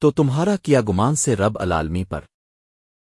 تو تمہارا کیا گمان سے رب العالمی پر؟